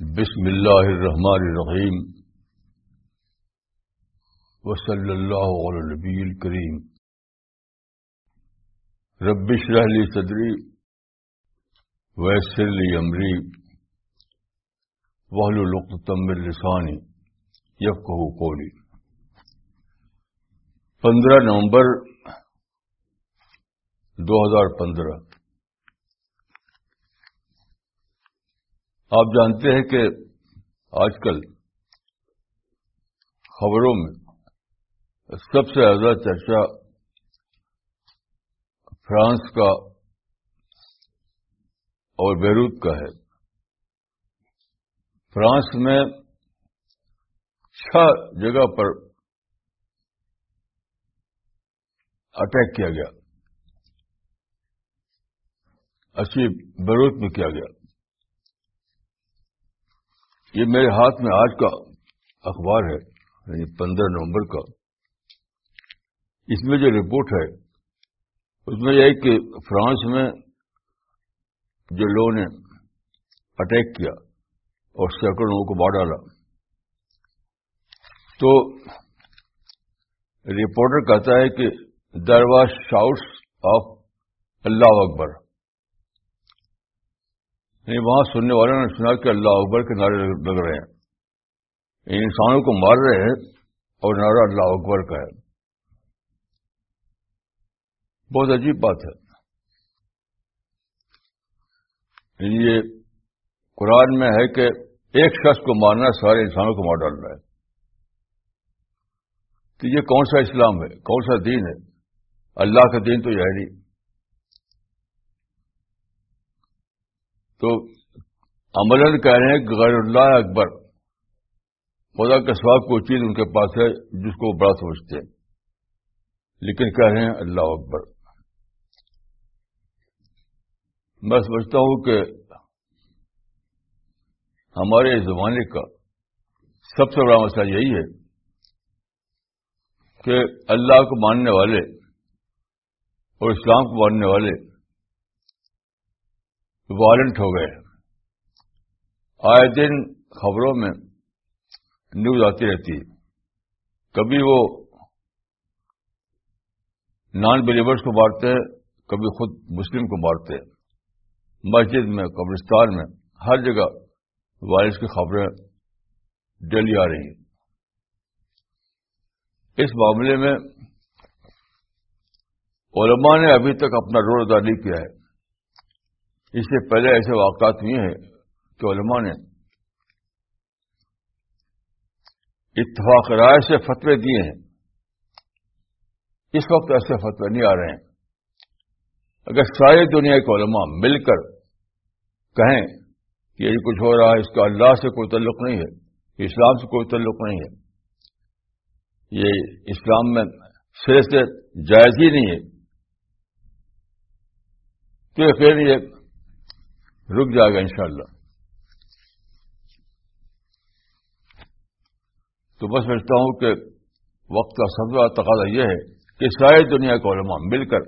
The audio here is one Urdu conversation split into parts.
بسم اللہ الرحمن الرحیم وصلی اللہ علی نبی الکریم. ربش رحلی صدری ویسر لی امری وحل القتم السانی یفقہ قولی. پندرہ نومبر دو ہزار پندرہ آپ جانتے ہیں کہ آج کل خبروں میں سب سے زیادہ چرچا فرانس کا اور بیروت کا ہے۔ فرانس میں چھ جگہ پر اٹیک کیا گیا۔ اسی بیروت میں کیا گیا۔ یہ میرے ہاتھ میں آج کا اخبار ہے یعنی پندرہ نومبر کا۔ اس میں جو رپورٹ ہے، اس میں یہ کہ فرانس میں جو لوگوں نے اٹیک کیا اور سینکڑوں لوگوں کو مار ڈالا۔ تو رپورٹر کہتا ہے کہ در واز شاؤٹس آف اللہ اکبر۔ نہیں وہاں سننے والوں نے سنا کہ اللہ اکبر کے نعرے لگ رہے ہیں۔ یعنی انسانوں کو مار رہے ہیں اور نعرہ اللہ اکبر کا ہے۔ بہت عجیب بات ہے۔ یعنی یہ قرآن میں ہے کہ ایک شخص کو مارنا سارے انسانوں کو مار ڈالنا ہے۔ تو یہ کون سا اسلام ہے؟ کون سا دین ہے؟ اللہ کا دین تو یہ نہیں۔ تو عمل کہہ رہے ہیں کہ غیر اللہ اکبر، خدا کے سواب کوئی چیز ان کے پاس ہے جس کو وہ بڑا سمجھتے ہیں۔ لیکن کہہ رہے ہیں اللہ اکبر۔ میں سمجھتا ہوں کہ ہمارے زمانے کا سب سے بڑا مسئلہ یہی ہے کہ اللہ کو ماننے والے اور اسلام کو ماننے والے وارنٹ ہو گئے۔ آئے دن خبروں میں نیوز آتی رہتی۔ ہے کبھی وہ نان بلیورس کو مارتے ہیں کبھی خود مسلم کو مارتے۔ ہیں مسجد میں، قبرستان میں، ہر جگہ وائرس کی خبریں ڈیلی آ رہی۔ ہیں اس معاملے میں علماء نے ابھی تک اپنا رول ادا نہیں کیا ہے۔ اس سے پہلے ایسے واقعات ہوئے ہیں کہ علماء نے اتفاق رائے سے فتوے دیے ہیں۔ اس وقت ایسے فتوے نہیں آ رہے ہیں۔ اگر ساری دنیا کے علماء مل کر کہیں کہ یہ کچھ ہو رہا ہے، اس کا اللہ سے کوئی تعلق نہیں ہے، اسلام سے کوئی تعلق نہیں ہے۔ یہ اسلام میں سرے سے جائز ہی نہیں ہے۔ تو پھر یہ رک جائے گا انشاءاللہ۔ تو بس سمجھتا ہوں کہ وقت کا سب سے تقاضا یہ ہے کہ ساری دنیا کے علماء مل کر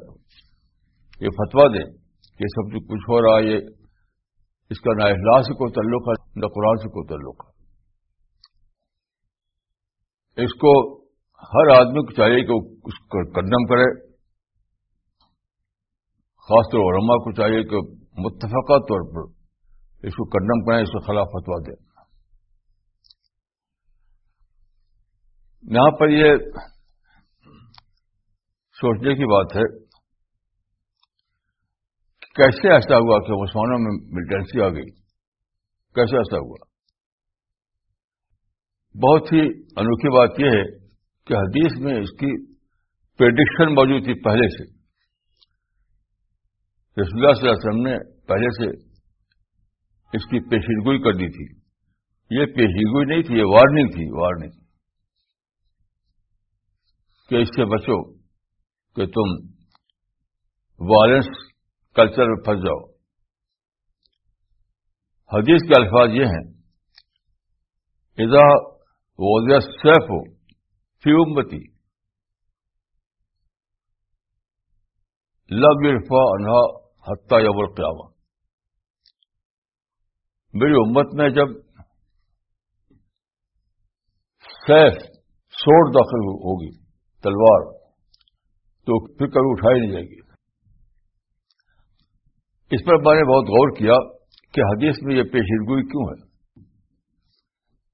یہ فتوا دیں کہ سب سے کچھ ہو رہا ہے، یہ اس کا نہ اخلاق سے کوئی تعلق ہے، نہ قرآن سے کوئی تعلق ہے۔ اس کو ہر آدمی کو چاہیے کہ اس کو کنڈم کرے، خاص طور علماء کو چاہیے کہ متفقہ طور پر اس کو کنڈم کریں، اس کو خلاف فتوا دیں۔ یہاں پر یہ سوچنے کی بات ہے کیسے ایسا ہوا کہ مسلمانوں میں ملیٹنسی آ گئی؟ کیسے ایسا ہوا؟ بہت ہی انوکھی بات یہ ہے کہ حدیث میں اس کی پریڈکشن موجود تھی پہلے سے۔ رسول اللہ صلی اللہ علیہ وسلم نے پہلے سے اس کی پیشیدگوئی کر دی تھی۔ یہ پیشیدگوئی نہیں تھی، یہ وارننگ تھی، وارننگ۔ کہ اس سے بچو کہ تم وائلنس کلچر میں پھنس جاؤ۔ حدیث کے الفاظ یہ ہیں ادا وزیر سیف ہو فی امتی لب عرفا انہا حتیہ یب القیامہ۔ میری امت میں جب سیف سوٹ داخل ہوگی، تلوار، تو پھر کبھی اٹھائی نہیں جائے گی۔ اس پر میں نے بہت غور کیا کہ حدیث میں یہ پیشیدگوئی کیوں ہے۔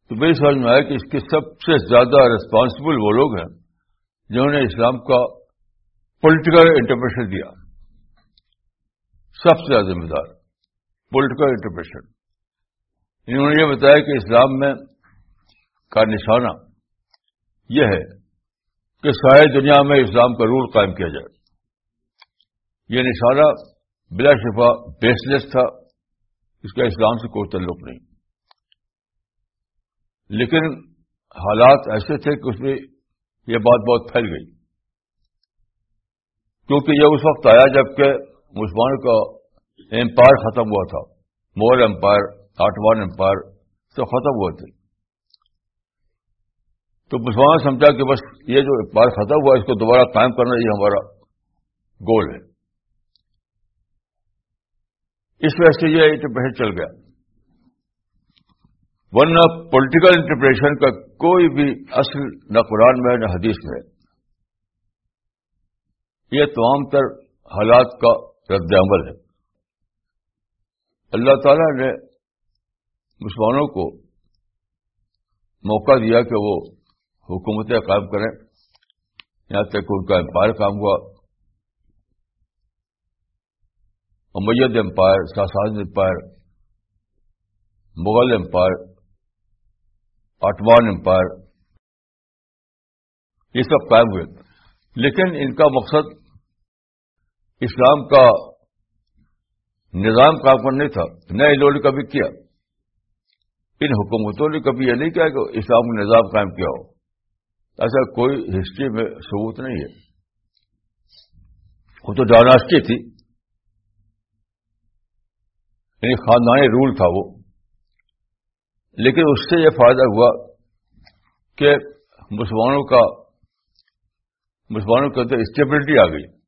تو میری سمجھ میں آیا کہ اس کے سب سے زیادہ ریسپانسبل وہ لوگ ہیں جنہوں نے اسلام کا پولیٹیکل انٹرپریشن دیا۔ سب سے زیادہ ذمہ دار پولیٹیکل انٹرپریشن انہوں نے یہ بتایا کہ اسلام میں کا نشانہ یہ ہے کہ ساری دنیا میں اسلام کا رول قائم کیا جائے۔ یہ نشانہ بلا شفا بیسلیس تھا، اس کا اسلام سے کوئی تعلق نہیں۔ لیکن حالات ایسے تھے کہ اس میں یہ بات بہت پھیل گئی۔ کیونکہ یہ اس وقت آیا جبکہ مسلمانوں کا امپائر ختم ہوا تھا۔ مغل امپائر آٹوان امپائر سب ختم ہوئے تھے۔ تو مسلمان سمجھا کہ بس یہ جو امپائر ختم ہوا، اس کو دوبارہ قائم کرنا یہ ہمارا گول ہے۔ اس وجہ سے یہ انٹرپریشن چل گیا۔ ورنہ پولیٹیکل انٹرپریشن کا کوئی بھی اصل نہ قرآن میں نہ حدیث میں یہ تمام تر حالات کا رد عمل ہے۔ اللہ تعالی نے مسلمانوں کو موقع دیا کہ وہ حکومتیں قائم کریں۔ یہاں تک ان کا امپائر کام ہوا۔ Umayyad empire, Sasan empire, Mughal empire Ottoman empire, یہ سب قائم ہوئے۔ لیکن ان کا مقصد اسلام کا نظام کام پر نہیں تھا، نئے لوگوں نے کبھی کیا۔ ان حکومتوں نے کبھی یہ نہیں کیا کہ اسلام کا نظام قائم کیا ہو۔ ایسا کوئی ہسٹری میں ثبوت نہیں ہے۔ وہ تو ڈائناسٹی تھی۔ یعنی خاندانی رول تھا وہ۔ لیکن اس سے یہ فائدہ ہوا کہ مسلمانوں کا، مسلمانوں کے اندر اسٹیبلٹی آ گئی۔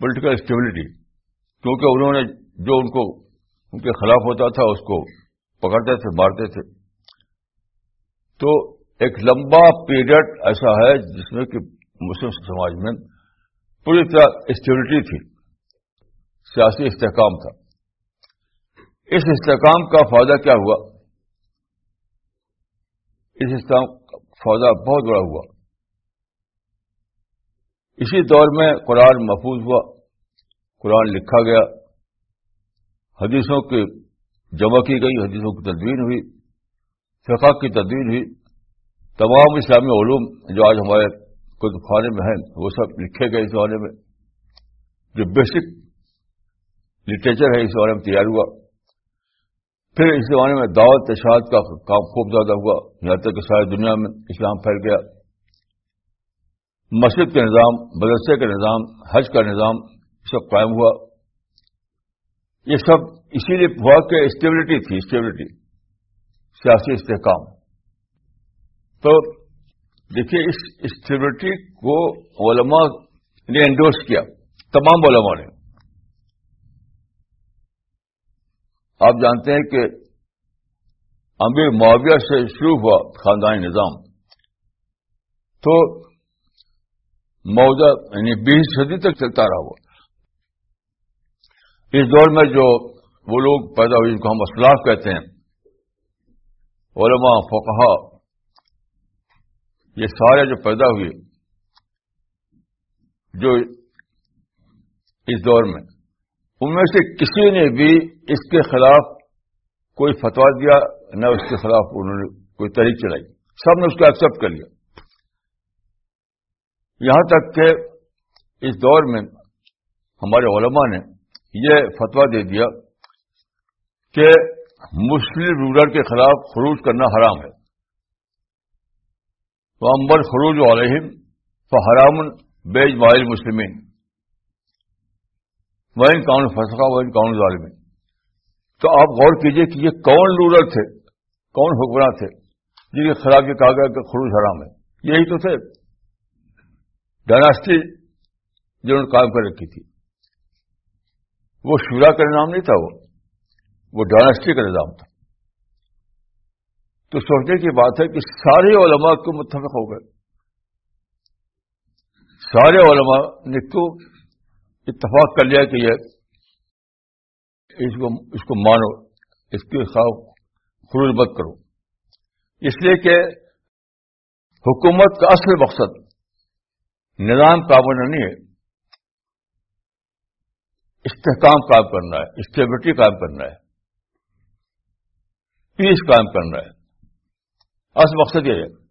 پولیٹیکل اسٹیبلٹی کیونکہ انہوں نے جو ان کو ان کے خلاف ہوتا تھا، اس کو پکڑتے تھے، مارتے تھے۔ تو ایک لمبا پیریڈ ایسا ہے جس میں کہ مسلم سماج میں پوری طرح اسٹیبلٹی تھی، سیاسی استحکام تھا۔ اس استحکام کا فائدہ کیا ہوا؟ اس استحکام کا فائدہ بہت بڑا ہوا۔ اسی دور میں قرآن محفوظ ہوا، قرآن لکھا گیا۔ حدیثوں کی جمع کی گئی، حدیثوں کی تدوین ہوئی، فقہ کی تدوین ہوئی۔ تمام اسلامی علوم جو آج ہمارے کتب خانے میں ہیں، وہ سب لکھے گئے اس زمانے میں۔ جو بیسک لٹریچر ہے، اس زمانے میں تیار ہوا۔ پھر اس زمانے میں دعوت اشاعت کا کام خوب زیادہ ہوا۔ یہاں تک کہ ساری دنیا میں اسلام پھیل گیا۔ مسجد کا نظام، مدرسے کا نظام، حج کا نظام سب قائم ہوا۔ یہ سب اسی لیے ہوا کہ اسٹیبلٹی تھی اسٹیبلٹی سیاسی استحکام۔ تو دیکھیے، اس اسٹیبلٹی کو علماء نے انڈورس کیا، تمام علماء نے۔ آپ جانتے ہیں کہ امیر معاویہ سے شروع ہوا خاندانی نظام۔ تو موجہ یعنی بیس صدی تک چلتا رہا وہ اس دور میں جو وہ لوگ پیدا ہوئے جن کو ہم اسلاف کہتے ہیں، علماء فقہا یہ سارے جو پیدا ہوئے، جو اس دور میں، ان میں سے کسی نے بھی اس کے خلاف کوئی فتوا دیا، نہ اس کے خلاف انہوں نے کوئی تحریک چلائی۔ سب نے اس کو ایکسپٹ کر لیا۔ یہاں تک کہ اس دور میں ہمارے علماء نے یہ فتویٰ دے دیا کہ مسلم رولر کے خلاف خروج کرنا حرام ہے۔ تو امبر خروج علیہم فحرام بیج مائل مسلمین وہ ان کون فسقہ وہ ان کون ظالمین تو آپ غور کیجیے کہ یہ کون رولر تھے، کون حکمراں تھے جن کے خلاف یہ کہا گیا کہ خروج حرام ہے۔ یہی تو تھے۔ ڈائناسٹی جنہوں نے کام کر رکھی تھی، وہ شورا کا نظام نہیں تھا وہ وہ ڈائناسٹی کا نظام تھا۔ تو سوچنے کی بات ہے کہ سارے علماء کو متفق ہو گئے۔ سارے علماء نے کیوں اتفاق کر لیا کہ یہ اس کو اس کو مانو، اس کے خواہ خروج مت کرو۔ اس لیے کہ حکومت کا اصل مقصد نظام قابل نہیں ہے۔ استحکام قائم کرنا ہے اسٹیبلٹی قائم کرنا ہے۔ پیس قائم کرنا ہے۔ اصل مقصد یہ ہے۔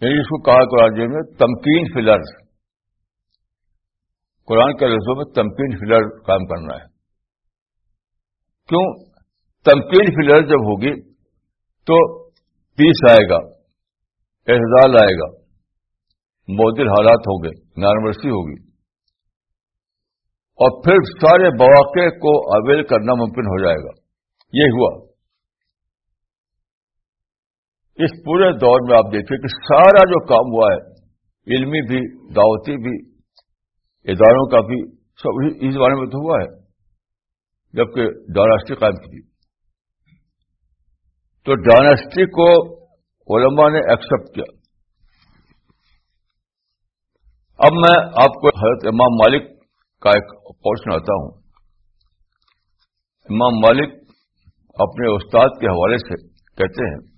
یعنی اس کو کہا قرآن جی میں، تمکین فلر۔ قرآن کے لفظوں میں تمکین فلر قائم کرنا ہے۔ کیوں؟ تمکین فلر جب ہوگی تو پیس آئے گا۔ احزال آئے گا۔ معدل حالات ہوں گے نارملسی ہوگی۔ اور پھر سارے مواقع کو اویل کرنا ممکن ہو جائے گا۔ یہ ہوا۔ اس پورے دور میں آپ دیکھیں کہ سارا جو کام ہوا ہے، علمی بھی، دعوتی بھی، اداروں کا بھی، سب اس بارے میں تو ہوا ہے۔ جبکہ ڈائناسٹی قائم کی۔ تو ڈائناسٹی کو علماء نے ایکسپٹ کیا۔ اب میں آپ کو حضرت امام مالک کا ایک قول سناتا ہوں۔ امام مالک اپنے استاد کے حوالے سے کہتے ہیں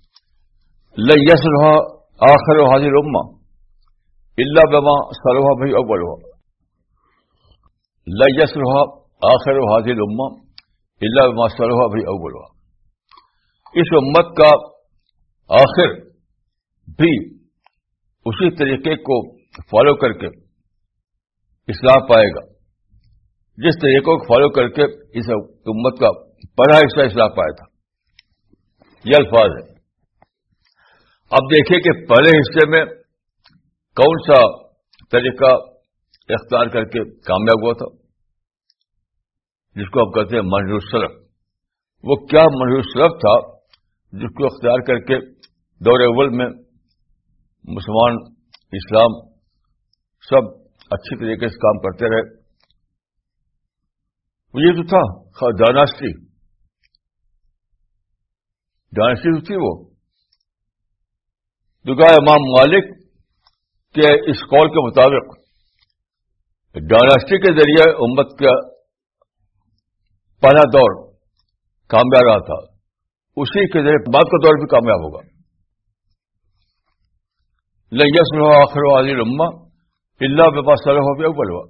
لس رہا آخر حاضر اما اللہ بما سروہ بھائی اول ہوا لس رہا آخر حاضر اما اللہ بما سروہ بھائی اول ہوا اس امت کا آخر بھی اسی طریقے کو فالو کر کے اصلاح پائے گا۔ جس طریقے کو فالو کر کے اس امت کا پڑھا حصہ اصلاح پایا تھا۔ یہ الفاظ ہے اب دیکھیں کہ پہلے حصے میں کون سا طریقہ اختیار کر کے کامیاب ہوا تھا؟ جس کو آپ کہتے ہیں منظور وہ کیا منظور تھا؟ جس کو اختیار کر کے دور اول میں مسلمان، اسلام سب اچھی طریقے سے کام کرتے رہے۔ یہ تو تھا ڈائناسٹی۔ ڈائناسٹی تو تھی وہ۔ دکھا امام مالک کے اس کال کے مطابق ڈائناسٹی کے ذریعے امت کا پہلا دور کامیاب رہا تھا۔ اسی کے ذریعے بعد کا دور بھی کامیاب ہوگا۔ لنگس میں آخر علی اما اللہ بے پاس سر اول ہوا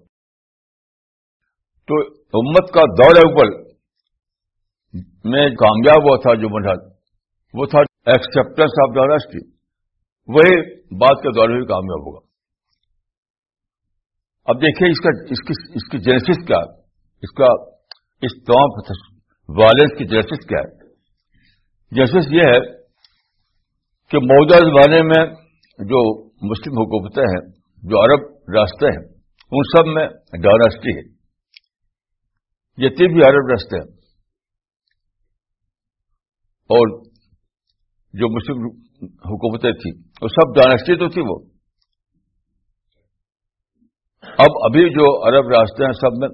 تو امت کا دور اول میں کامیاب ہوا تھا جو مرحل وہ تھا ایکسپٹنس آف دا ڈائناسٹی وہی بات کے دور میں بھی کامیاب ہوگا اب دیکھیے اس کا، اس کی اس کی جینسس کیا ہے؟ اس کا، اس تمام وائلنس کی جینسس کیا ہے؟ جیسے یہ ہے کہ موجودہ زمانے میں جو مسلم حکومتیں ہیں، جو عرب راستے ہیں، ان سب میں ڈائناسٹی ہے۔ یہ بھی عرب راستے ہیں۔ اور جو مسلم حکومتیں تھیں، وہ سب ڈائناسٹی تو تھی وہ۔ اب ابھی جو عرب راستے ہیں، سب میں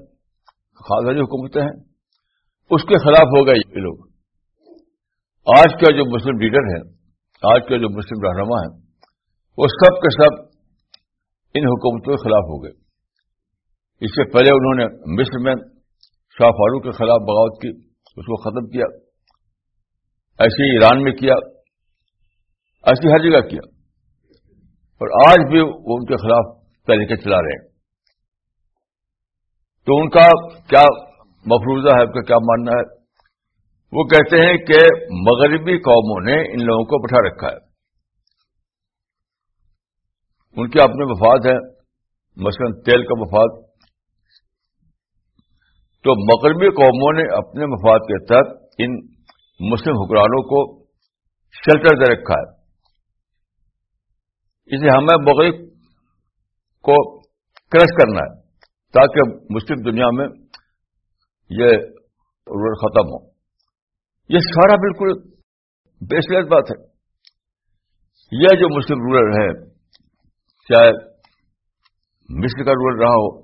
خاص حکومتیں ہیں۔ اس کے خلاف ہو گئے یہ لوگ۔ آج کا جو مسلم لیڈر ہے، آج کا جو مسلم رہنما ہے وہ سب کے سب ان حکومتوں کے خلاف ہو گئے۔ اس سے پہلے انہوں نے مصر میں شاہ فاروق کے خلاف بغاوت کی، اس کو ختم کیا، ایسے ایران میں کیا، ایسی ہر جگہ کیا۔ اور آج بھی وہ ان کے خلاف طریقے چلا رہے ہیں۔ تو ان کا کیا مفروضہ ہے کیا ماننا ہے؟ وہ کہتے ہیں کہ مغربی قوموں نے ان لوگوں کو بٹھا رکھا ہے۔ ان کے اپنے مفاد ہیں مثلا تیل کا مفاد تو مغربی قوموں نے اپنے مفاد کے تحت ان مسلم حکمرانوں کو شیلٹر دے رکھا ہے۔ اسے ہمیں مغرب کو کرش کرنا ہے تاکہ مسلم دنیا میں یہ رول ختم ہو۔ یہ سارا بالکل بیس لیس بات ہے۔ یہ جو مسلم رولر ہے چاہے مصر کا رول رہا ہو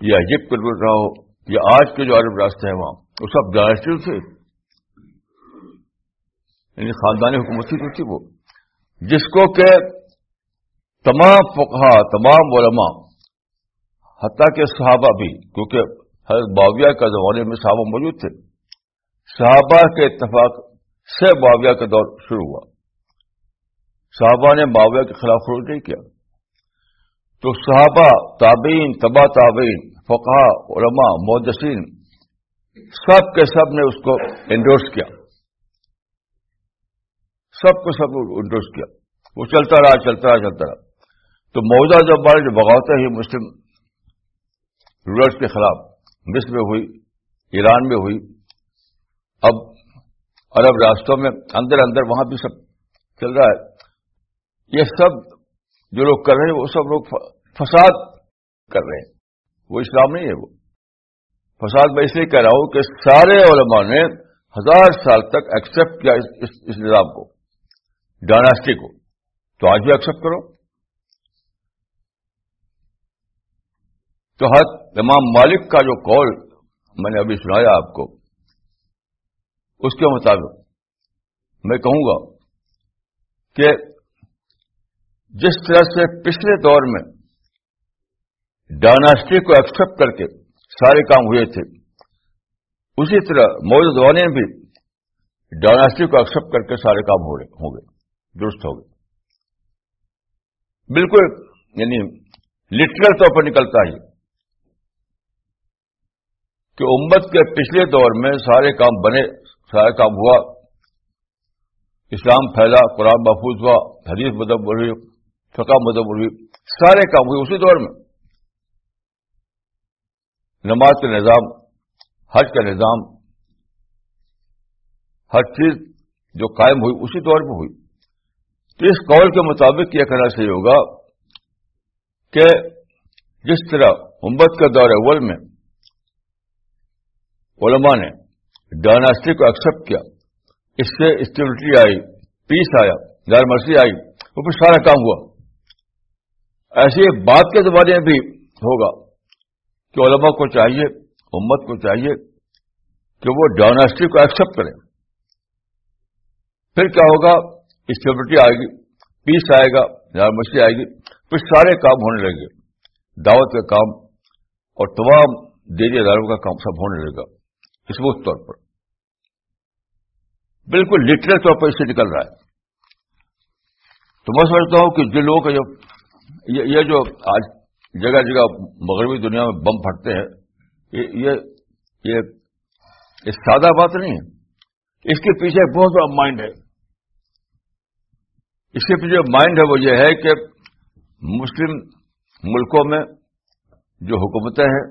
یا ایجپٹ کا رول رہا ہو یا آج کے جو عرب راستے ہیں وہاں، وہ سب ڈائناسٹی سے۔ یعنی خاندانی حکومت تھی تو تھی وہ۔ جس کو کہ تمام فقہ تمام علماء، حتیٰ کہ صحابہ بھی، کیونکہ حضرت باویہ کا زمانے میں صحابہ موجود تھے۔ صحابہ کے اتفاق سے باویہ کا دور شروع ہوا۔ صحابہ نے باویہ کے خلاف خروج نہیں کیا۔ تو صحابہ، تابعین، تبا تابعین فقہ علماء مودسین سب کے سب نے اس کو انڈورس کیا۔ سب کو سب انڈورس کیا۔ وہ چلتا رہا چلتا رہا چلتا رہا۔ تو موجودہ جب بارے جو بغاوتیں ہی مسلم رولرس کے خلاف، مصر میں ہوئی، ایران میں ہوئی، اب عرب راستوں میں اندر اندر وہاں بھی سب چل رہا ہے۔ یہ سب جو لوگ کر رہے ہیں وہ سب لوگ فساد کر رہے ہیں۔ وہ اسلام نہیں ہے وہ۔ فساد میں اس لیے کہہ رہا ہوں کہ سارے علماء نے ہزار سال تک ایکسپٹ کیا اس, نظام کو ڈائناسٹی کو۔ تو آج بھی ایکسپٹ کرو۔ تو حد امام مالک کا جو کال میں نے ابھی سنایا آپ کو اس کے مطابق میں کہوں گا کہ جس طرح سے پچھلے دور میں ڈائناسٹی کو ایکسپٹ کر کے سارے کام ہوئے تھے، اسی طرح موجود والے بھی ڈائناسٹی کو ایکسپٹ کر کے سارے کام ہو رہے، ہوں گے، درست ہو گئے بالکل یعنی لٹرل طور پر نکلتا ہی کہ امت کے پچھلے دور میں سارے کام بنے سارے کام ہوا، اسلام پھیلا، قرآن محفوظ ہوا، حدیث مدب ہوئی فقہ مدب ہوئی سارے کام ہوئے اسی دور میں۔ نماز کا نظام، حج کا نظام، ہر چیز جو قائم ہوئی اسی دور میں ہوئی۔ تو اس قول کے مطابق یہ کہنا صحیح ہوگا کہ جس طرح امت کا دور اول میں علماء نے ڈائناسٹی کو ایکسپٹ کیا، اس سے اسٹیبلٹی آئی پیس آیا غیر مرضی آئی، وہ پھر سارا کام ہوا۔ ایسے بات کے زمانے میں بھی ہوگا کہ علماء کو چاہیے، امت کو چاہیے کہ وہ ڈائناسٹی کو ایکسپٹ کریں۔ پھر کیا ہوگا؟ اسٹیبلٹی آئے گی، پیس آئے گا مسئلہ آئے گی، پھر سارے کام ہونے لگے دعوت کا کام اور تمام دیری اداروں کا کام سب ہونے لگے گا اسموتھ طور پر۔ بالکل لٹرل طور پر اس سے نکل رہا ہے۔ تو میں سمجھتا ہوں کہ جن لوگوں کا جو یہ جو آج جگہ جگہ مغربی دنیا میں بم پھٹتے ہیں، یہ یہ سادہ بات نہیں ہے۔ اس کے پیچھے بہت بڑا مائنڈ ہے۔ اس کے پیچھے مائنڈ ہے وہ یہ ہے کہ مسلم ملکوں میں جو حکومتیں ہیں،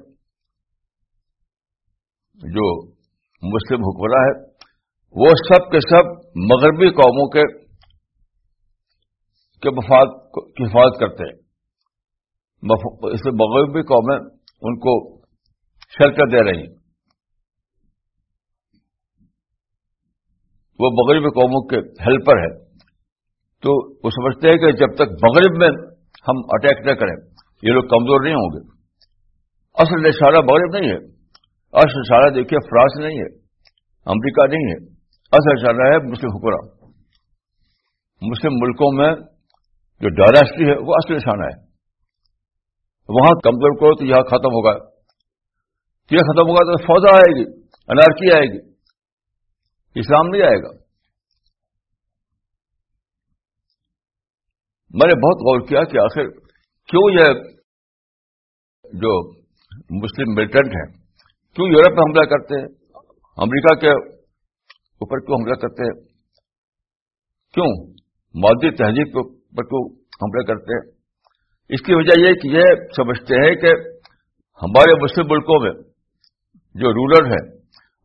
جو مسلم حکمراں ہے وہ سب کے سب مغربی قوموں کے مفاد کی حفاظت کرتے ہیں۔ اس میں مغربی قومیں ان کو شرکت دے رہی ہیں۔ وہ مغربی قوموں کے ہیلپر ہے تو وہ سمجھتے ہیں کہ جب تک مغرب میں ہم اٹیک نہ کریں، یہ لوگ کمزور نہیں ہوں گے۔ اصل نشانہ مغرب نہیں ہے۔ اصل نشانہ دیکھیے، فرانس نہیں ہے، امریکہ نہیں ہے۔ اصل نشانہ ہے مسلم حکمراں۔ مسلم ملکوں میں جو ڈائناسٹی ہے، وہ اصل نشانہ ہے۔ وہاں کمزور کرو تو یہاں ختم ہوگا۔ یہ ختم ہوگا تو فوجا آئے گی، انارکی آئے گی۔ اسلام نہیں آئے گا۔ میں نے بہت غور کیا کہ آخر کیوں یہ جو مسلم ملٹنٹ ہیں، کیوں یورپ میں حملہ کرتے ہیں؟ امریکہ کے اوپر کیوں حملہ کرتے ہیں؟ کیوں؟ مادی تہذیب کے اوپر کیوں کرتے ہیں۔ اس کی وجہ یہ کہ یہ سمجھتے ہیں کہ ہمارے مسلم ملکوں میں جو رولر ہیں،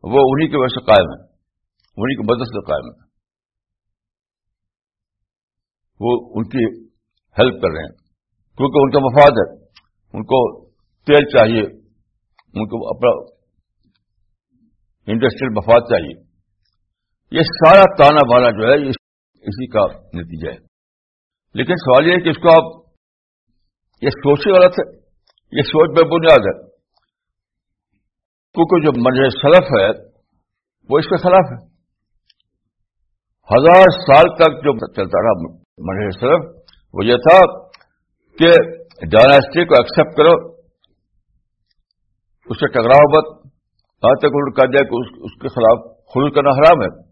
وہ انہی کی وجہ سے قائم ہے انہی کی مدد سے قائم ہے وہ ان کی ہیلپ کر رہے ہیں۔ کیونکہ ان کا مفاد ہے۔ ان کو تیل چاہیے۔ ان کو اپنا انڈسٹریل مفاد چاہیے۔ یہ سارا تانا بانا جو ہے اسی کا نتیجہ ہے۔ لیکن سوال یہ ہے کہ اس کو آپ یہ سوچ ہی غلط ہے، یہ سوچ بے بنیاد ہے۔ کیونکہ جو منج سلف ہے، وہ اس کے خلاف ہے۔ ہزار سال تک جو چلتا رہا منہج سلف، وہ یہ تھا کہ ڈائناسٹی کو ایکسپٹ کرو، اس سے ٹکراؤ مت۔ آج تک انہوں نے کہا جائے کہ اس کے خلاف خلوص کرنا حرام ہے۔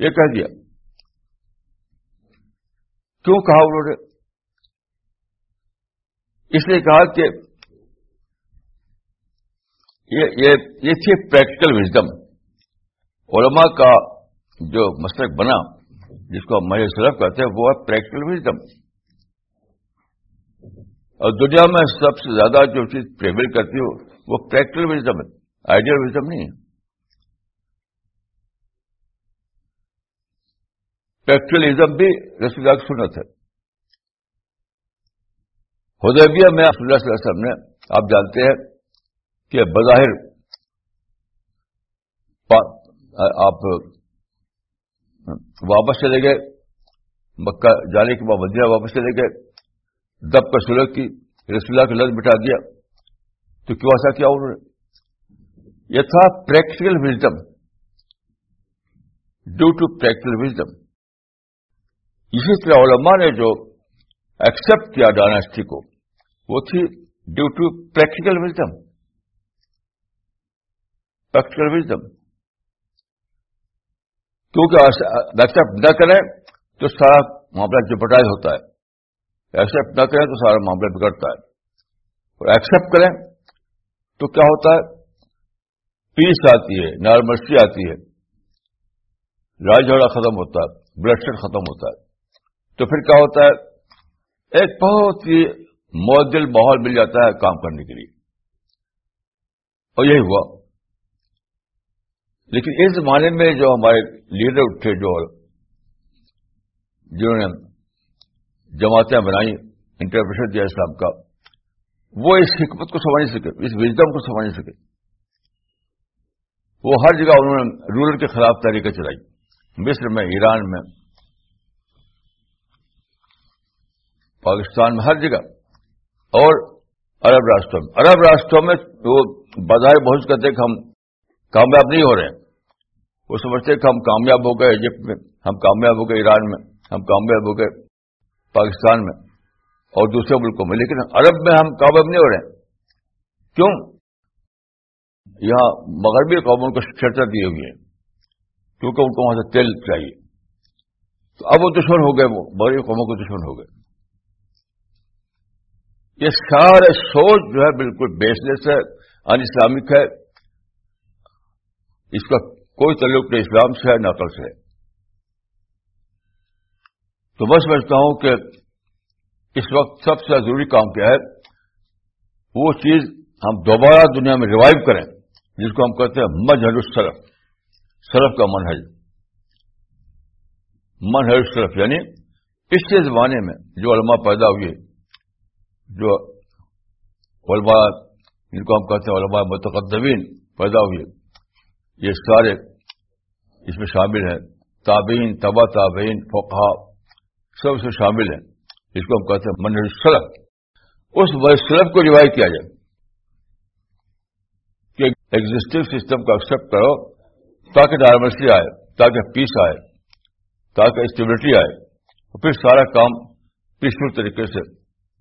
یہ کہہ دیا۔ کیوں کہا انہوں نے؟ اس لیے کہا کہ یہ تھی پریکٹیکل وزڈم علماء کا جو مسلک بنا، جس کو ہم سلف کہتے ہیں، وہ ہے پریکٹیکل وزڈم اور دنیا میں سب سے زیادہ جو چیز پریویل کرتی ہو، وہ پریکٹیکل وزڈم ہے. آئیڈیل وزڈم نہیں ہے. پریکٹیکلزم بھی رسول کی سنت ہے۔ حدیبیہ میں رسول اللہ صلی اللہ علیہ وسلم نے، آپ جانتے ہیں کہ بظاہر آپ واپس چلے گئے، مکہ جانے کے بعد مدینہ واپس چلے گئے، دب کا سلک کی، رسول اللہ کی لذ بٹا دیا۔ تو کیوں ایسا کیا انہوں نے؟ یہ تھا practical wisdom due to practical wisdom اسی طرح علماء نے جو ایکسپٹ کیا ڈائناسٹی کو، وہ تھی due to practical wisdom practical wisdom کیونکہ ایکسپٹ نہ کریں تو سارا معاملہ جپٹائز ہوتا ہے۔ ایکسپٹ نہ کریں تو سارا معاملہ بگڑتا ہے۔ اور ایکسپٹ کریں تو کیا ہوتا ہے؟ پیس آتی ہے نارملسٹی آتی ہے۔ لڑائی جھگڑا ختم ہوتا ہے بلڈ ختم ہوتا ہے۔ تو پھر کیا ہوتا ہے؟ ایک بہت ہی معدل ماحول مل جاتا ہے کام کرنے کے لیے۔ اور یہی ہوا۔ لیکن اس زمانے میں جو ہمارے لیڈر اٹھے جو جنہوں نے جماعتیں بنائی انٹرپریشن دیا اسلام کا، وہ اس حکمت کو سمجھ سکے، اس وزڈم کو سمجھ سکے۔ وہ ہر جگہ انہوں نے رولر کے خلاف تحریکیں چلائی۔ مصر میں، ایران میں۔ پاکستان میں ہر جگہ اور عرب راستوں میں۔ عرب راستوں میں وہ بظاہر بہت کرتے کہ ہم کامیاب نہیں ہو رہے ہیں۔ وہ سمجھتے کہ ہم کامیاب ہو گئے ایجپٹ میں، ہم کامیاب ہو گئے ایران میں، ہم کامیاب ہو گئے پاکستان میں اور دوسرے ملکوں میں۔ لیکن عرب میں ہم کامیاب نہیں ہو رہے ہیں۔ کیوں؟ یہاں مغربی قوموں کو شرطیں دی ہوئی ہیں۔ کیونکہ ان کو وہاں سے تیل چاہیے۔ تو اب وہ دشمن ہو گئے وہ، مغربی قوموں کو دشمن ہو گئے۔ یہ سارے سوچ جو ہے بالکل بیس لیس ہے ان اسلامک ہے۔ اس کا کوئی تعلق نہ اسلام سے ہے، نہ عقل سے۔ ہے تو میں سمجھتا ہوں کہ اس وقت سب سے ضروری کام کیا ہے، وہ چیز ہم دوبارہ دنیا میں ریوائو کریں، جس کو ہم کہتے ہیں منہج السلف۔ سلف کا منہج۔ منہج السلف یعنی پچھلے زمانے میں جو علماء پیدا ہوئے جو علماء جن کو ہم کہتے ہیں، علماء متقدمین پیدا ہوئے۔ یہ سارے اس میں شامل ہیں۔ تابعین، تبا تابعین فقہ سب سے شامل ہیں۔ اس کو ہم کہتے ہیں من سلف اس سلف کو ریوائو کیا جائے کہ ایگزٹنگ سسٹم کو ایکسپٹ کرو تاکہ نارملسی آئے، تاکہ پیس آئے، تاکہ اسٹیبلٹی آئے۔ اور پھر سارا کام پیسفل طریقے سے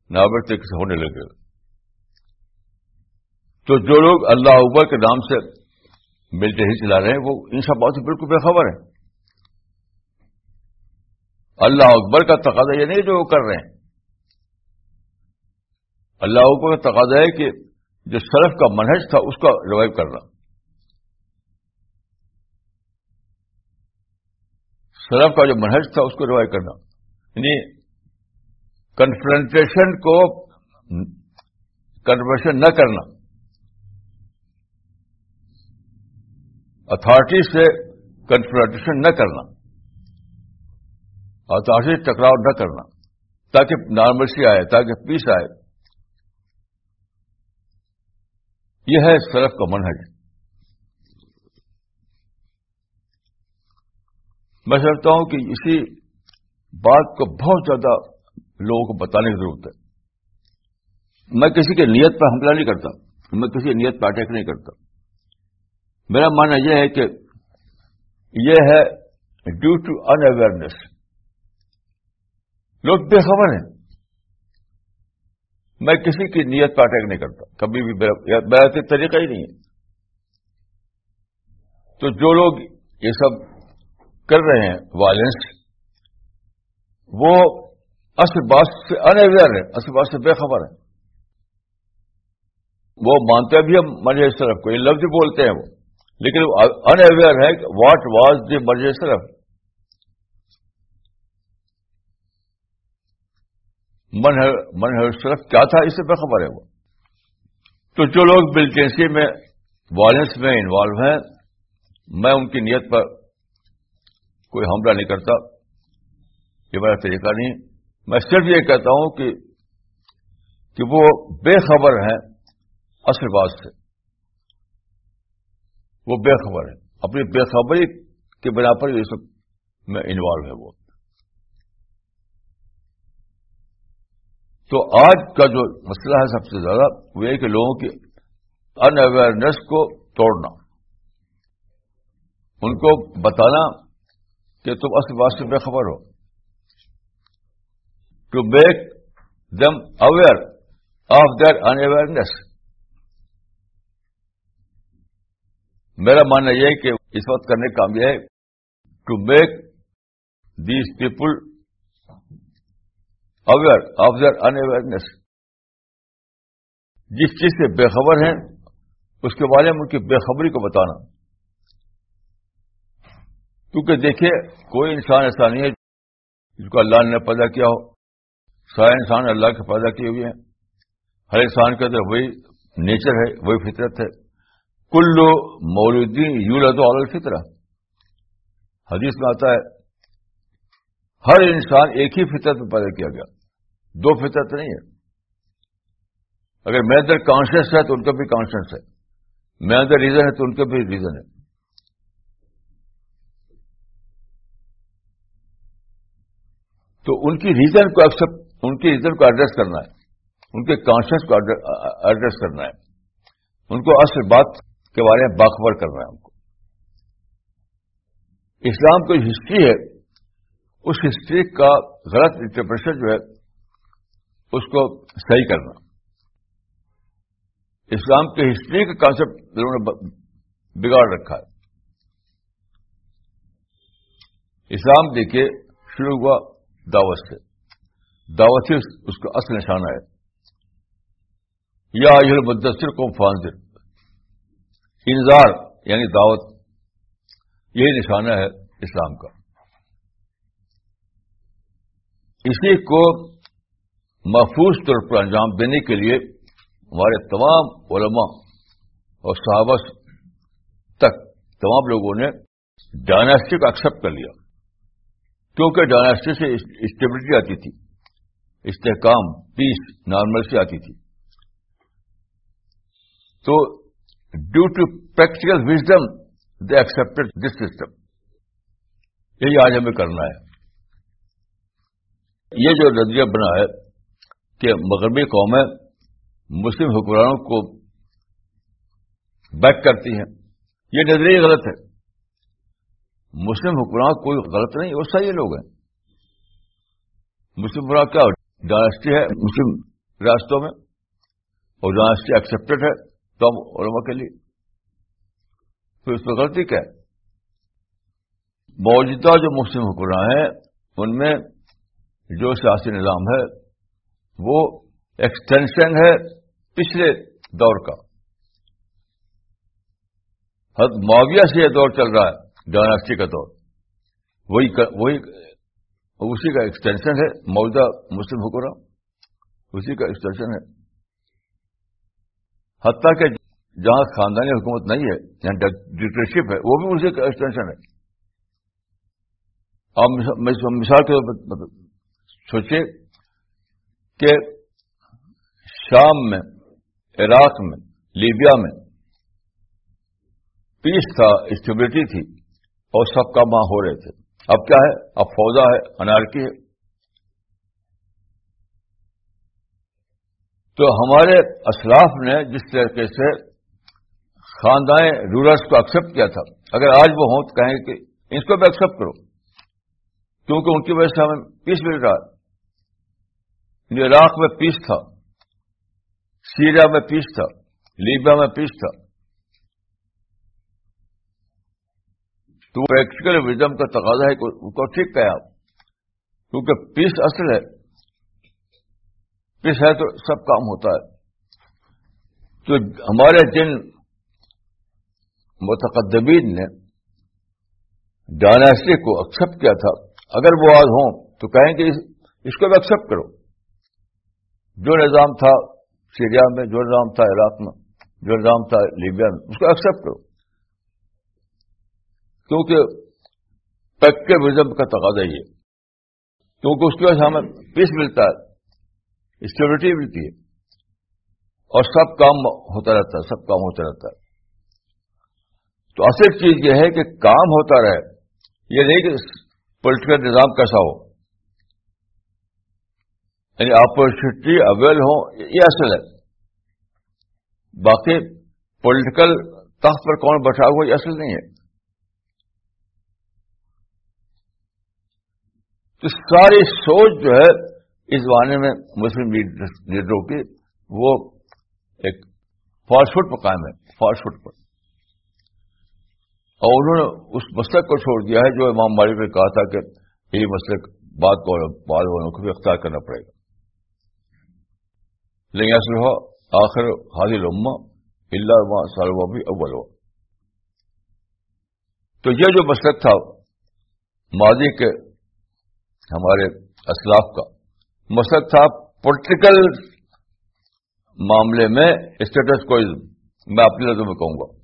نارمل طریقے سے ہونے لگے۔ تو جو لوگ اللہ اکبر کے نام سے ملٹری چلا رہے ہیں، وہ ان سب باتوں سے بالکل بے خبر ہے اللہ اکبر کا تقاضا یہ نہیں جو وہ کر رہے ہیں۔ اللہ اکبر کا تقاضا ہے کہ جو سرف کا منہج تھا، اس کا ریوائو کرنا۔ سرف کا جو منہج تھا، اس کو ریوائو کرنا۔ یعنی کنفرنٹریشن کو کنفرنٹریشن نہ کرنا۔ اتارٹی سے کنفرنٹیشن نہ کرنا۔ اتارٹی سے ٹکراؤ نہ کرنا۔ تاکہ نارملسی آئے، تاکہ پیس آئے۔ یہ ہے سرف کا منہج۔ میں سمجھتا ہوں کہ اسی بات کو بہت زیادہ لوگوں کو بتانے کی ضرورت ہے۔ میں کسی کے نیت پر حملہ نہیں کرتا، میں کسی نیت پر اٹیک نہیں کرتا۔ میرا ماننا یہ ہے کہ یہ ہے ڈیو ٹو ان اویئرنیس لوگ بے خبر ہیں۔ میں کسی کی نیت پر اٹیک نہیں کرتا۔ کبھی بھی میرا طریقہ ہی نہیں ہے۔ تو جو لوگ یہ سب کر رہے ہیں وائلنس وہ اصل بات سے ان اویئر ہے، اصل بات سے بے خبر ہے۔ وہ مانتے بھی ہم مرض صرف کو، یہ لفظ بولتے ہیں وہ۔ لیکن ان اویئر ہے واٹ واز دی مرض صرف من ہے صرف کیا تھا؟ اس سے بے خبر ہے وہ۔ تو جو لوگ بلچینسی میں وائلنس میں انوالو ہیں، میں ان کی نیت پر کوئی حملہ نہیں کرتا، یہ میرا طریقہ نہیں۔ میں صرف یہ کہتا ہوں کہ کہ وہ بے خبر ہیں اصل بات سے۔ وہ بے خبر ہے اپنی بے خبری کے بنا پر یہ سب میں انوالو ہے وہ۔ تو آج کا جو مسئلہ ہے سب سے زیادہ وہ یہ کہ لوگوں کی ان اویئرنیس کو توڑنا۔ ان کو بتانا کہ تم اصل بات سے بے خبر ہو۔ To make them aware of their unawareness میرا ماننا یہ کہ اس وقت کرنے کا کام یہ ہے to make these people aware of their unawareness جس چیز سے بے خبر ہیں، اس کے بارے میں ان کی بے خبری کو بتانا۔ کیونکہ دیکھیے، کوئی انسان ایسا نہیں ہے جس کو اللہ نے پیدا کیا ہو۔ سارے انسان اللہ کے پیدا کیے ہوئے ہیں۔ ہر انسان کے اندر وہی نیچر ہے، وہی فطرت ہے۔ کلو مولودین یو لدو الفطرہ۔ حدیث میں آتا ہے، ہر انسان ایک ہی فطرت میں پیدا کیا گیا۔ دو فطرت نہیں ہے۔ اگر میں اندر کانشیس ہے تو ان کا بھی کانشیس ہے۔ میں اندر ریزن ہے تو ان کا بھی ریزن ہے۔ تو ان کی ریزن کو ایکسپٹ ان کی ریزن کو ایڈریس کرنا ہے، ان کے کانشیس کو ایڈریس کرنا ہے، ان کو اصل بات کے بارے میں باخبر کرنا ہے ان کو۔ اسلام کو ہسٹری ہے، اس ہسٹری کا غلط انٹرپریشن جو ہے، اس کو صحیح کرنا۔ اسلام کے ہسٹری کا کانسیپٹ انہوں نے بگاڑ رکھا ہے۔ اسلام دیکھیے، شروع ہوا دعوت سے۔ دعوت اس کا اصل نشانہ ہے۔ یا یہ مدثر کو فانزر انذار یعنی دعوت، یہی نشانہ ہے اسلام کا۔ اسی کو محفوظ طور پر انجام دینے کے لیے ہمارے تمام علماء اور صحابہ تک تمام لوگوں نے ڈائناسٹی کو ایکسپٹ کر لیا۔ کیونکہ ڈائناسٹی سے اسٹیبلٹی آتی تھی۔ استحکام پیس نارمل سے آتی تھی۔ تو due to practical wisdom they accepted this system یہی آج ہمیں کرنا ہے۔ یہ جو نظریہ بنا ہے کہ مغربی قومیں مسلم حکمرانوں کو بیک کرتی ہیں۔ یہ نظریہ غلط ہے۔ مسلم حکمران کوئی غلط نہیں وہ صحیح لوگ ہیں۔ مسلم حکمران کیا ڈائنسٹی ہے مسلم ریاستوں میں، اور ڈائنسٹی ایکسپٹڈ ہے تو علماء کے لیے۔ پھر اس میں غلطی کیا ہے؟ موجودہ جو مسلم حکمران ہیں، ان میں جو سیاسی نظام ہے، وہ ایکسٹینشن ہے پچھلے دور کا۔ حد معاویہ سے یہ دور چل رہا ہے ڈائناسٹی کا طور وہی وہی اسی کا ایکسٹینشن ہے موجودہ مسلم حکمران اسی کا ایکسٹینشن ہے۔ حتیٰ کہ جہاں خاندانی حکومت نہیں ہے یعنی جہاں ڈکٹرشپ ہے، وہ بھی اسی کا ایکسٹینشن ہے۔ آپ مثال کے طور پر مطلب سوچیے کہ شام میں، عراق میں، لیبیا میں پیس تھا اسٹیبلٹی تھی اور سب کا ماں ہو رہے تھے۔ اب کیا ہے؟ اب فوجا ہے، انارکی ہے۔ تو ہمارے اسلاف نے جس طریقے سے خاندان رولرس کو ایکسپٹ کیا تھا، اگر آج وہ ہوں تو کہیں کہ اس کو بھی ایکسپٹ کرو۔ کیونکہ ان کی وجہ سے ہمیں پیس مل رہا ہے۔ عراق میں پیس تھا، سیریا میں پیس تھا، لیبیا میں پیس تھا۔ تو پریکٹیکل وزم کا تقاضا ہے ان کو ٹھیک کہا آپ کیونکہ پیس اصل ہے۔ پیس ہے تو سب کام ہوتا ہے۔ تو ہمارے جن متقدمین نے ڈائناسٹی کو ایکسپٹ کیا تھا۔ اگر وہ آج ہوں تو کہیں گے اس کو بھی ایکسپٹ کرو۔ جو نظام تھا سیریا میں، جو نظام تھا عراق میں، جو نظام تھا لیبیا میں، اس کو ایکسپٹ کرو۔ کیونکہ پیکٹیوزم کا تقاضا ہی ہے۔ کیونکہ اس کی وجہ سے ہمیں پیس ملتا ہے، اسٹیبلٹی ملتی ہے اور سب کام ہوتا رہتا ہے، سب کام ہوتا رہتا ہے۔ تو اصل چیز یہ ہے کہ کام ہوتا رہے، یہ نہیں کہ پولیٹیکل نظام کیسا ہو۔ یعنی اپرچونیٹی اویل ہو یہ اصل ہے۔ باقی پولیٹیکل تخت پر کون بیٹھا ہوا یہ اصل نہیں ہے۔ تو ساری سوچ جو ہے اس زمانے میں مسلم لیڈروں کی، وہ ایک فالس فٹ پر قائم ہے فالس فٹ پر۔ اور انہوں نے اس مسلک کو چھوڑ دیا ہے جو امام مالک نے کہا تھا کہ یہی مسلک بات کو بعد والوں کو بھی اختیار کرنا پڑے گا۔ لیکن اصل ہو، آخر حاضر اما اللہ سالوا بھی اول۔ ہو تو یہ جو مسلک تھا، ماضی کے ہمارے اسلاف کا۔ مسلک تھا پولیٹیکل معاملے میں اسٹیٹس کوئزم میں اپنے لفظوں میں کہوں گا۔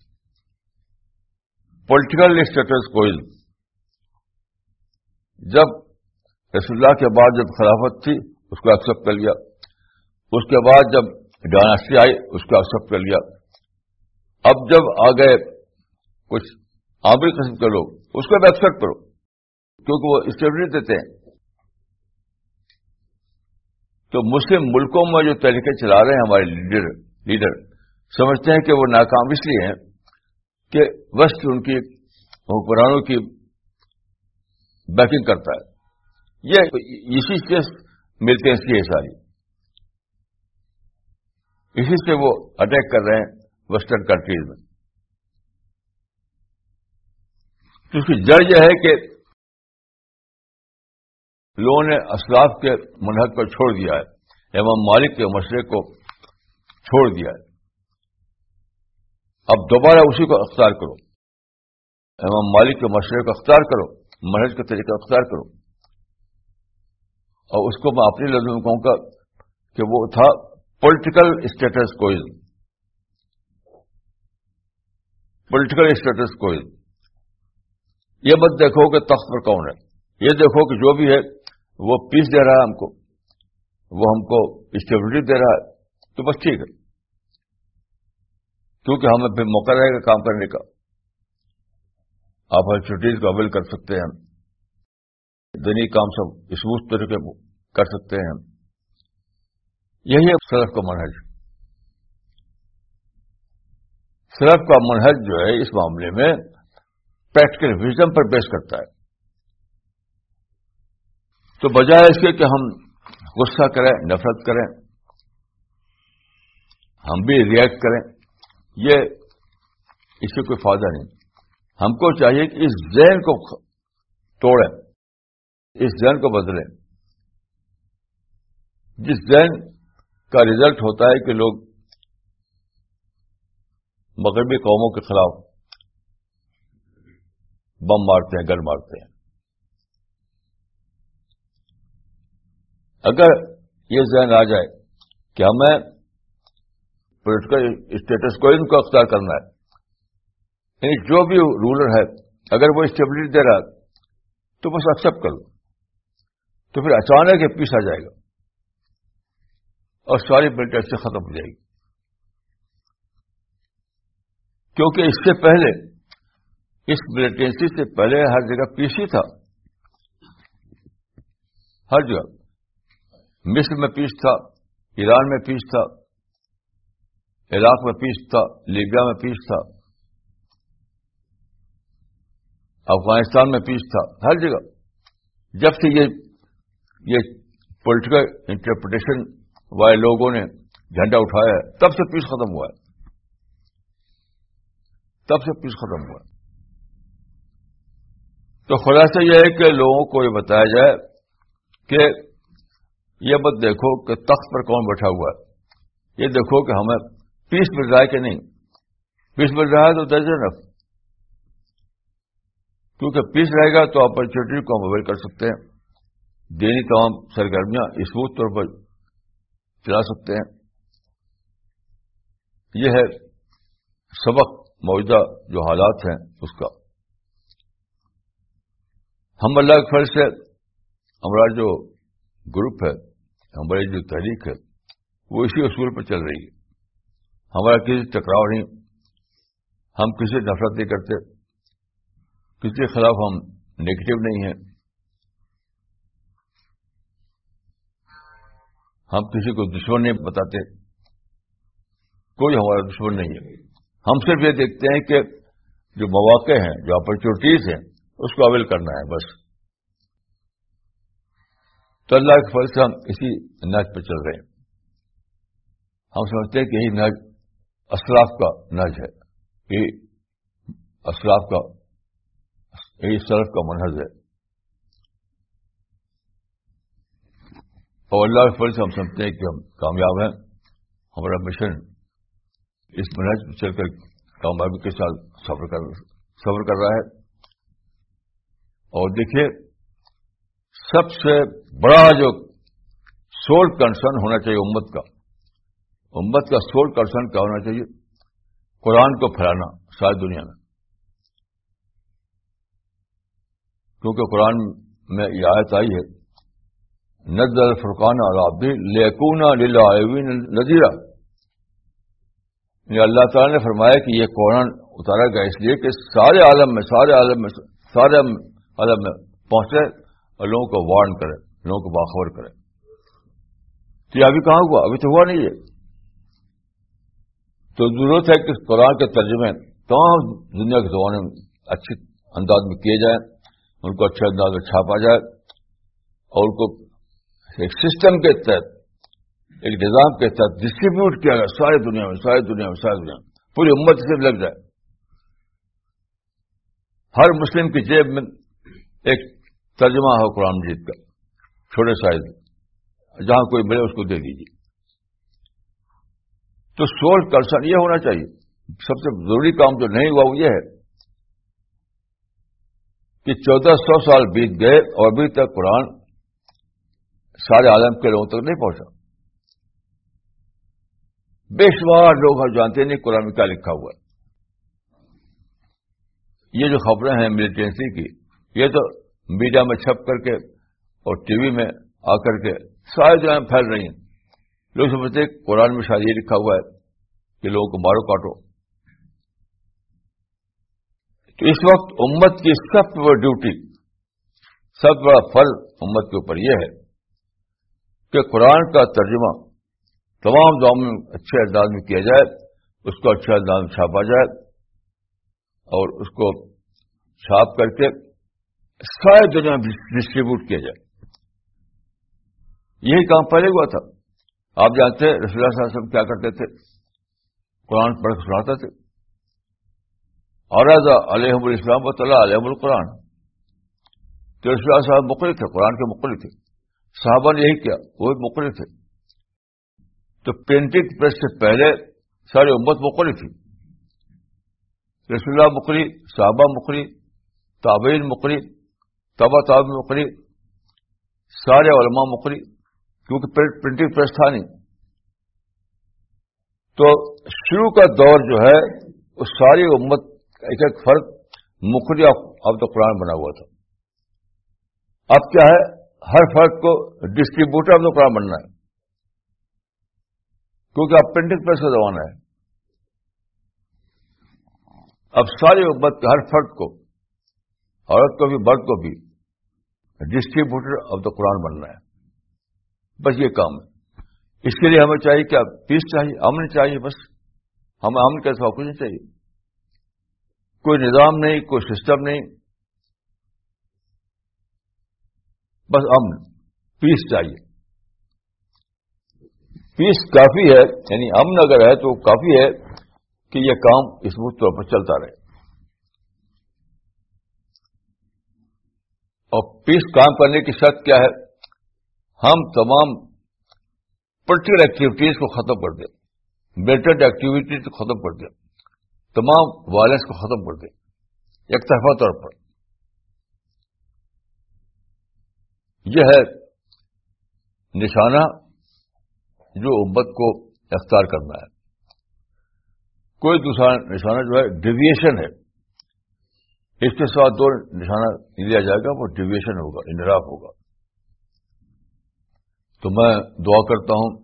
پولیٹیکل اسٹیٹس کوئزم جب رسول اللہ کے بعد جب خلافت تھی، اس کو ایکسپٹ کر لیا۔ اس کے بعد جب ڈائناسٹی آئی، اس کو ایکسپٹ کر لیا۔ اب جب آ گئے کچھ عامر قسم کے لوگ، اس کو بھی ایکسپٹ کرو۔ کیونکہ وہ اسٹیبلٹی دیتے ہیں۔ تو مسلم ملکوں میں جو طریقے چلا رہے ہیں ہمارے لیڈر لیڈر، سمجھتے ہیں کہ وہ ناکام اس لیے ہیں کہ وسط ان کی حکمرانوں کی بیکنگ کرتا ہے۔ یہ اسی سے ملتے ہیں اس کی ساری۔ اسی سے وہ اٹیک کر رہے ہیں ویسٹرن کنٹریز میں۔ اس کی جڑ یہ ہے کہ لوگوں نے اسلاف کے منحق کو چھوڑ دیا ہے، امام مالک کے مسئلے کو چھوڑ دیا ہے۔ اب دوبارہ اسی کو اختیار کرو۔ امام مالک کے مسئلے کو اختیار کرو منہج کا طریقہ اختیار کرو۔ اور اس کو میں اپنی لفظوں میں کہوں گا کہ وہ تھا political status quo political status quo یہ مت دیکھو کہ تخت پر کون ہے۔ یہ دیکھو کہ جو بھی ہے وہ پیس دے رہا ہے ہم کو، وہ ہم کو اسٹیبلٹی دے رہا ہے۔ تو بس ٹھیک ہے۔ کیونکہ ہمیں پھر موقع رہے گا کام کرنے کا۔ آپ چھٹیز کو اویل کر سکتے ہیں۔ دینی کام سب اسموتھ طریقے کر سکتے ہیں۔ یہی ہے سرف کا منہج۔ سرف کا منہج جو ہے اس معاملے میں پریکٹیکل وزڈم پر بیس کرتا ہے۔ تو بجائے اس کے کہ ہم غصہ کریں، نفرت کریں، ہم بھی ریئیکٹ کریں، یہ اس سے کوئی فائدہ نہیں۔ ہم کو چاہیے کہ اس ذہن کو توڑیں، اس ذہن کو بدلیں۔ جس ذہن کا رزلٹ ہوتا ہے کہ لوگ مغربی قوموں کے خلاف بم مارتے ہیں، گن مارتے ہیں۔ اگر یہ ذہن آ جائے کہ ہمیں پولیٹیکل اسٹیٹس کو ان کو اختیار کرنا ہے یعنی جو بھی رولر ہے، اگر وہ اسٹیبلٹی دے رہا ہے، تو بس ایکسپٹ کر لو تو پھر اچانک یہ پیس آ جائے گا۔ اور ساری ملٹنسی ختم ہو جائے گی۔ کیونکہ اس سے پہلے، اس ملٹنسی سے پہلے ہر جگہ پیس ہی تھا۔ ہر جگہ۔ مصر میں پیس تھا، ایران میں پیس تھا، عراق میں پیس تھا، لیبیا میں پیس تھا، افغانستان میں پیس تھا، ہر جگہ۔ جب سے یہ یہ پولیٹیکل انٹرپریٹیشن والے لوگوں نے جھنڈا اٹھایا ہے، تب سے پیس ختم ہوا ہے۔ تب سے پیس ختم ہوا تو خلاصہ یہ ہے کہ لوگوں کو یہ بتایا جائے کہ یہ مت دیکھو کہ تخت پر کون بیٹھا ہوا ہے۔ یہ دیکھو کہ ہمیں پیس مل رہا ہے کہ نہیں۔ پیس مل رہا ہے تو درج نف۔ کیونکہ پیس رہے گا تو اپرچونیٹی کو ہم اویل کر سکتے ہیں۔ دینی تمام سرگرمیاں اسموتھ طور پر چلا سکتے ہیں۔ یہ ہے سبق موجودہ جو حالات ہیں اس کا۔ ہم اللہ کے فرض سے ہمارا جو گروپ ہے ہماری جو تحریک ہے، وہ اسی اصول پر چل رہی ہے۔ ہمارا کسی ٹکراؤ نہیں۔ ہم کسی نفرت نہیں کرتے۔ کسی کے خلاف ہم نیگیٹو نہیں ہیں۔ ہم کسی کو دشمن نہیں بتاتے۔ کوئی ہمارا دشمن نہیں ہے۔ ہم صرف یہ دیکھتے ہیں کہ جو مواقع ہیں، جو اپرچونیٹیز ہیں، اس کو اویل کرنا ہے، بس۔ تو اللہ کے فضل سے ہم اسی نج پہ چل رہے ہیں۔ ہم سمجھتے ہیں کہ یہی نج اسلاف کا نج ہے۔ یہ اسلاف کا، یہی سرف کا منحص ہے۔ اور اللہ کے فضل سے ہم سمجھتے ہیں کہ ہم کامیاب ہیں۔ ہمارا مشن اس منہج پہ چل کر کامیابی کے ساتھ سفر کر سفر کر رہا ہے۔ اور دیکھیے سب سے بڑا جو سول کنسرن ہونا چاہیے امت کا۔ امت کا سول کنسرن کیا ہونا چاہیے؟ قرآن کو پھیلانا ساری دنیا میں۔ کیونکہ قرآن میں یہ آیت آئی ہے، نزل فرقان العبدی لیکونا للعیوین نذیرہ یہ اللہ تعالیٰ نے فرمایا کہ یہ قرآن اتارا گیا، اس لیے کہ سارے عالم میں، سارے عالم میں، سارے عالم میں پہنچے۔ اور لوگوں کو وارن کرے، لوگوں کو باخبر کرے۔ تو یہ ابھی کہاں ہوا؟ ابھی تو ہوا نہیں ہے تو ضرورت ہے کہ قرآن کے ترجمے تمام دنیا کے زبانوں میں اچھے انداز میں کیے جائیں، ان کو اچھے انداز میں چھاپا جائے اور ان کو ایک سسٹم کے تحت، ایک نظام کے تحت ڈسٹریبیوٹ کیا جائے ساری دنیا میں ساری دنیا میں ساری دنیا میں۔ پوری امت سے لگ جائے۔ ہر مسلم کی جیب میں ایک ترجمہ ہو قرآن مجید کا، چھوٹے سائز جہاں کوئی ملے اس کو دے دیجیے تو سول کنسرن یہ ہونا چاہیے۔ سب سے ضروری کام جو نہیں ہوا وہ یہ ہے کہ چودہ سو سال بیت گئے اور ابھی تک قرآن سارے عالم کے لوگوں تک نہیں پہنچا۔ بے شمار لوگ ہر جانتے نہیں قرآن میں کیا لکھا ہوا ہے۔ یہ جو خبریں ہیں ملیٹنسی کی، یہ تو میڈیا میں چھپ کر کے اور ٹی وی میں آ کر کے سارے جو ہیں پھیل رہی ہیں۔ لوگ سمجھتے قرآن میں شاید یہ لکھا ہوا ہے کہ لوگوں کو مارو کاٹو۔ تو اس وقت امت کی سب سے بڑی ڈیوٹی سب بڑا فرض امت کے اوپر یہ ہے کہ قرآن کا ترجمہ تمام گاؤں میں اچھے انداز میں کیا جائے، اس کو اچھے انداز میں چھاپا جائے اور اس کو چھاپ کر کے سارے دنیا میں ڈسٹریبیوٹ کیا جائے۔ یہی کام پہلے ہوا تھا۔ آپ جانتے رسول اللہ صلی اللہ علیہ وسلم کیا کرتے تھے؟ قرآن پڑھ کے سناتے تھے۔ اور علیہ الاسلام و تعالیٰ علیہ القرآن۔ تو رسول اللہ صاحب مقرر تھے، قرآن کے مقرر تھے۔ صحابہ نے یہی کیا، وہ بھی مقرر تھے۔ تو پینٹنگ پریس سے پہلے ساری امت مقرر تھی۔ رسول اللہ مقری صحابہ مقری تابعین مقری تبا تاب مقری، سارے علماء مقری، کیونکہ پرنٹنگ پریس تھا نہیں۔ تو شروع کا دور جو ہے وہ ساری امت ایک ایک فرق مقری اب تو قرآن بنا ہوا تھا۔ اب کیا ہے؟ ہر فرق کو ڈسٹریبیوٹر اب تو قرآن بننا ہے۔ کیونکہ اب پرنٹنگ پریس کا زمانہ ہے۔ اب ساری امت کے ہر فرد کو عورت کو بھی، مرد کو بھی ڈسٹریبیوٹر آف دا قرآن بننا ہے۔ بس یہ کام ہے۔ اس کے لیے ہمیں چاہیے کیا پیس چاہیے، امن چاہیے بس۔ ہمیں امن کیسا سوا کچھ نہیں چاہیے۔ کوئی نظام نہیں، کوئی سسٹم نہیں۔ بس امن پیس چاہیے۔ پیس کافی ہے یعنی امن اگر ہے تو کافی ہے کہ یہ کام اس طور پر چلتا رہے۔ اور پیس کام کرنے کی شرط کیا ہے؟ ہم تمام پولیٹیکل ایکٹیویٹیز کو ختم کر دیں۔ بیٹر ایکٹیویٹیز کو ختم کر دیں۔ تمام وائلنس کو ختم کر دیں۔ ایک طرفہ طور پر۔ یہ ہے نشانہ جو امت کو اختیار کرنا ہے۔ کوئی دوسرا نشانہ جو ہے ڈیویشن ہے۔ اس کے ساتھ دو نشانہ لیا جائے گا، وہ ڈیویشن ہوگا، انحراف ہوگا۔ تو میں دعا کرتا ہوں،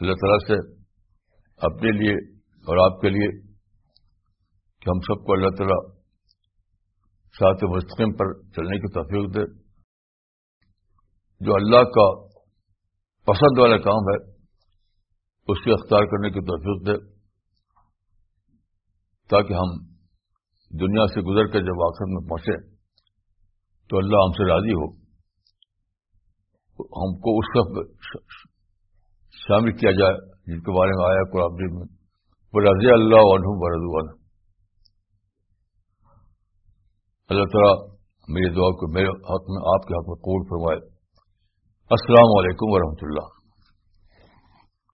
اللہ تعالیٰ سے اپنے لیے اور آپ کے لیے کہ ہم سب کو اللہ تعالیٰ ساتھ مستقم پر چلنے کی توفیق دے۔ جو اللہ کا پسند والا کام ہے، اس کے اختیار کرنے کی توفیق دے، تاکہ ہم دنیا سے گزر کے جب آخر میں پہنچے تو اللہ ہم سے راضی ہو۔ ہم کو اس وقت شامل کیا جائے جن کے بارے میں آیا قرآن میں۔ وہ رضی اللہ عنہ۔ برضوان اللہ تعالیٰ میری دعا کو میرے حق میں آپ کے حق میں قبول فرمائے۔ السلام علیکم ورحمۃ اللہ۔